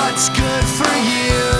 what's good for you.